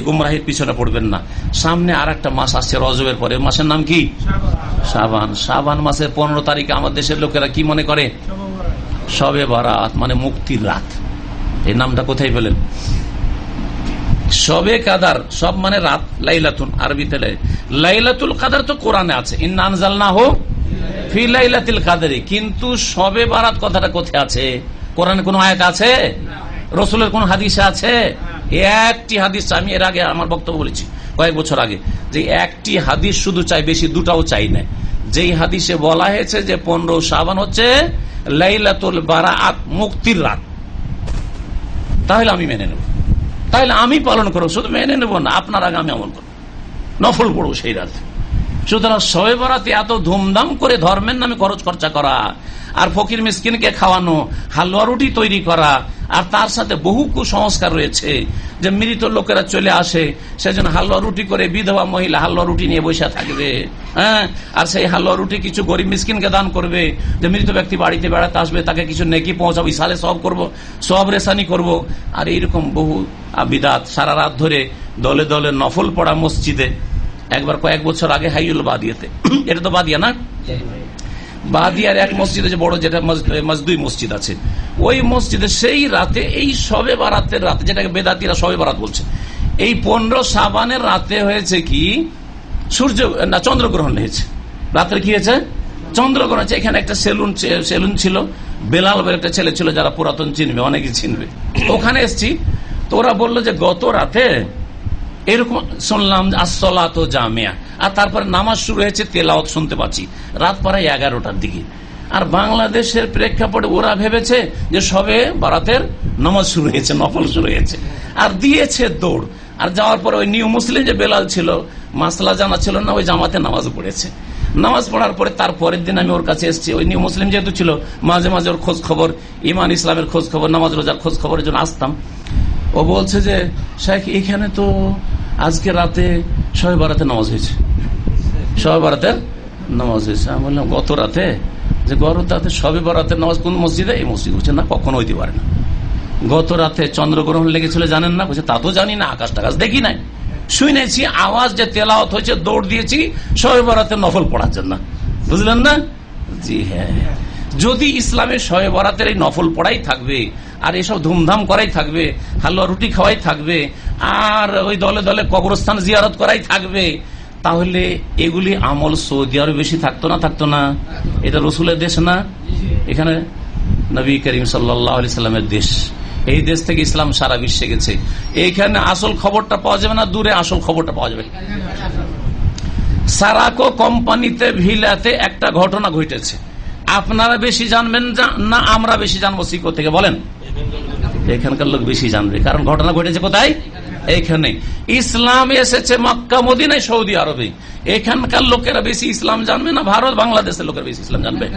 গুমরাহির পিছনে পড়বেন না। সামনে আর একটা মাস আসছে, রজবের পরে। মাসের নাম কি? সাবান সাবান মাসের পনেরো তারিখে আমাদের দেশের লোকেরা কি মনে করে? সবে বারাত মানে মুক্তির রাত। এই নামটা কোথায় পেলেন? সবে কাদার, সব মানে রাত, লাইলাতুন আরবিতে লাইলাতুল কাদার তো কোরআনে আছে। ইন্নানজাল না হোক কিন্তু সবে বারাত কথাটা কোথায় আছে? কোরআনে কোন আয়াত আছে? রসুলের কোন হাদিসে আছে? একটি হাদিস আমি এর আগে আমার বক্তব্য বলেছি কয়েক বছর আগে, যে একটি হাদিস শুধু চাই, বেশি দুটাও চাই না। যেই হাদিসে বলা হয়েছে যে পনেরো সাবান হচ্ছে লাইলাতুল বারাত মুক্তির রাত। তাহলে আমি মেনে নেব। তাহলে আমি পালন করব, শুধু মেনে নেব না, আপনার আগে আমি আমল করব। নফল পড়ব সেই রাত। সুতরাং শবে বরাতে এত ধুমধাম করে ধর্মের নামে খরচ খরচা করা, আর ফকির মিসকিনকে খাওয়ানো, হালুয়া রুটি তৈরি করা, আর তার সাথে বহু কুসংস্কার রয়েছে যে মৃত লোকেরা চলে আসে, সেজন্য হালুয়া রুটি করে বিধবা মহিলা হালুয়া রুটি নিয়ে বসে থাকবে। হ্যাঁ? আর সেই হালুয়া রুটি কিছু গরিব মিসকিনকে দান করবে, যে মৃত ব্যক্তি বাড়িতে বেড়াতে আসবে, তাকে কিছু নেকি পৌঁছাবো ইসালে সব করব, সব রেসানি করব। আর এইরকম বহু বিদাত সারা রাত ধরে দলে দলে নফল পড়া মসজিদে একবার কয়েক বছর আগে হাইউল বাদিয়াতে। এটা তো বাদিয়া না? বাদিয়ার এক মসজিদ আছে, বড় যেটা মজদুই মসজিদ আছে। ওই মসজিদে সেই রাতে, এই সবে বারাতের রাতে, যেটাকে বেদাতিরা সবে বারাত বলছে, এই পনেরো সাবানের রাতে হয়েছে কি? সূর্য, না, চন্দ্রগ্রহণ হয়েছে। রাত্রে কি হয়েছে? চন্দ্রগ্রহণ হয়েছে। এখানে একটা সেলুন সেলুন ছিল। বেলাল একটা ছেলে ছিল যারা পুরাতন চিনবে অনেকে চিনবে। ওখানে এসছি। তো ওরা বলল যে গত রাতে এরকম শুনলাম আসলা তো জামিয়া। আর তারপরে নামাজ শুরু হয়েছে তেলাওত শুনতে পাচ্ছি। রাত প্রায় এগারোটার দিকে। আর বাংলাদেশের প্রেক্ষাপটে ওরা ভেবেছে যে সবে বারাতের নামাজ শুরু হয়েছে, নফল শুরু হয়েছে। আর দিয়েছে দৌড়। আর যাওয়ার পরে ওই নিউ মুসলিম যে বেলাল ছিল, মাসলা জানা ছিল না, ওই জামাতে নামাজ পড়েছে। নামাজ পড়ার পরে তার পরের দিন আমি ওর কাছে এসেছি। ওই নিউ মুসলিম যেহেতু ছিল, মাঝে মাঝে ওর খোঁজ খবর, ইমান ইসলামের খোঁজ খবর, নামাজ রোজার খোঁজ খবরের জন্য আসতাম। ও বলছে যে শেখ এখানে তো আজকে রাতে সবাই বারাতে নামাজ হয়েছে। সবাই বারাতে নামাজ হয়েছে। আমি বললাম, গত রাতে? যে গত রাতে সবে বারাতের নামাজ কোন মসজিদে? এই মসজিদ হচ্ছে না, কখনো হইতে পারে না। গত রাতে চন্দ্রগ্রহণ লেগেছিল, জানেন না? বলছে, তা তো জানি না, আকাশ টাকাশ দেখি নাই। শুনেছি, আওয়াজ যে তেলাওত হয়েছে, দৌড় দিয়েছি, সবে বারাতে নফল পড়ার জন্য। বুঝলেন না? জি হ্যাঁ যদি ইসলামের শয়ে বরাতের এই নফল পড়াই থাকবে আর এসব ধুমধাম করাই থাকবে, হালুয়া রুটি খাওয়াই থাকবে, আর ওই দলে দলে কবরস্থান জিয়ারত করাই থাকবে, তাহলে এগুলি আমল সৌদি আরও বেশি থাকতো না থাকতো না? এটা রসুলের দেশ না? এখানে নবী করিম সাল্লামের দেশ। এই দেশ থেকে ইসলাম সারা বিশ্বে গেছে। এইখানে আসল খবরটা পাওয়া যাবে না, দূরে আসল খবরটা পাওয়া যাবে। সারাকো কোম্পানিতে ভিলাতে একটা ঘটনা ঘটেছে। আপনারা বেশি জানবেন না আমরা বেশি জানব, সিকো থেকে বলেন। এখানকার লোক বেশি জানবে। কারণ ঘটনা ঘটেছে কোথায়? এইখানে। ইসলাম এসেছে মক্কা, মদিনায় সৌদি আরবে। এখানকার লোকেরা বেশি ইসলাম জানবে না, ভারত, বাংলাদেশের লোকেরা বেশি ইসলাম জানবে।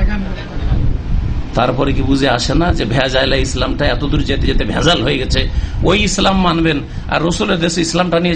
তারপরে কি বুঝে আসে না যে ভেজাইলা ইসলামটা এতদূর যেতে যেতে ভেজাল হয়ে গেছে? ওই ইসলাম মানবেন আর রসুলের দেশে ইসলামটা নিয়ে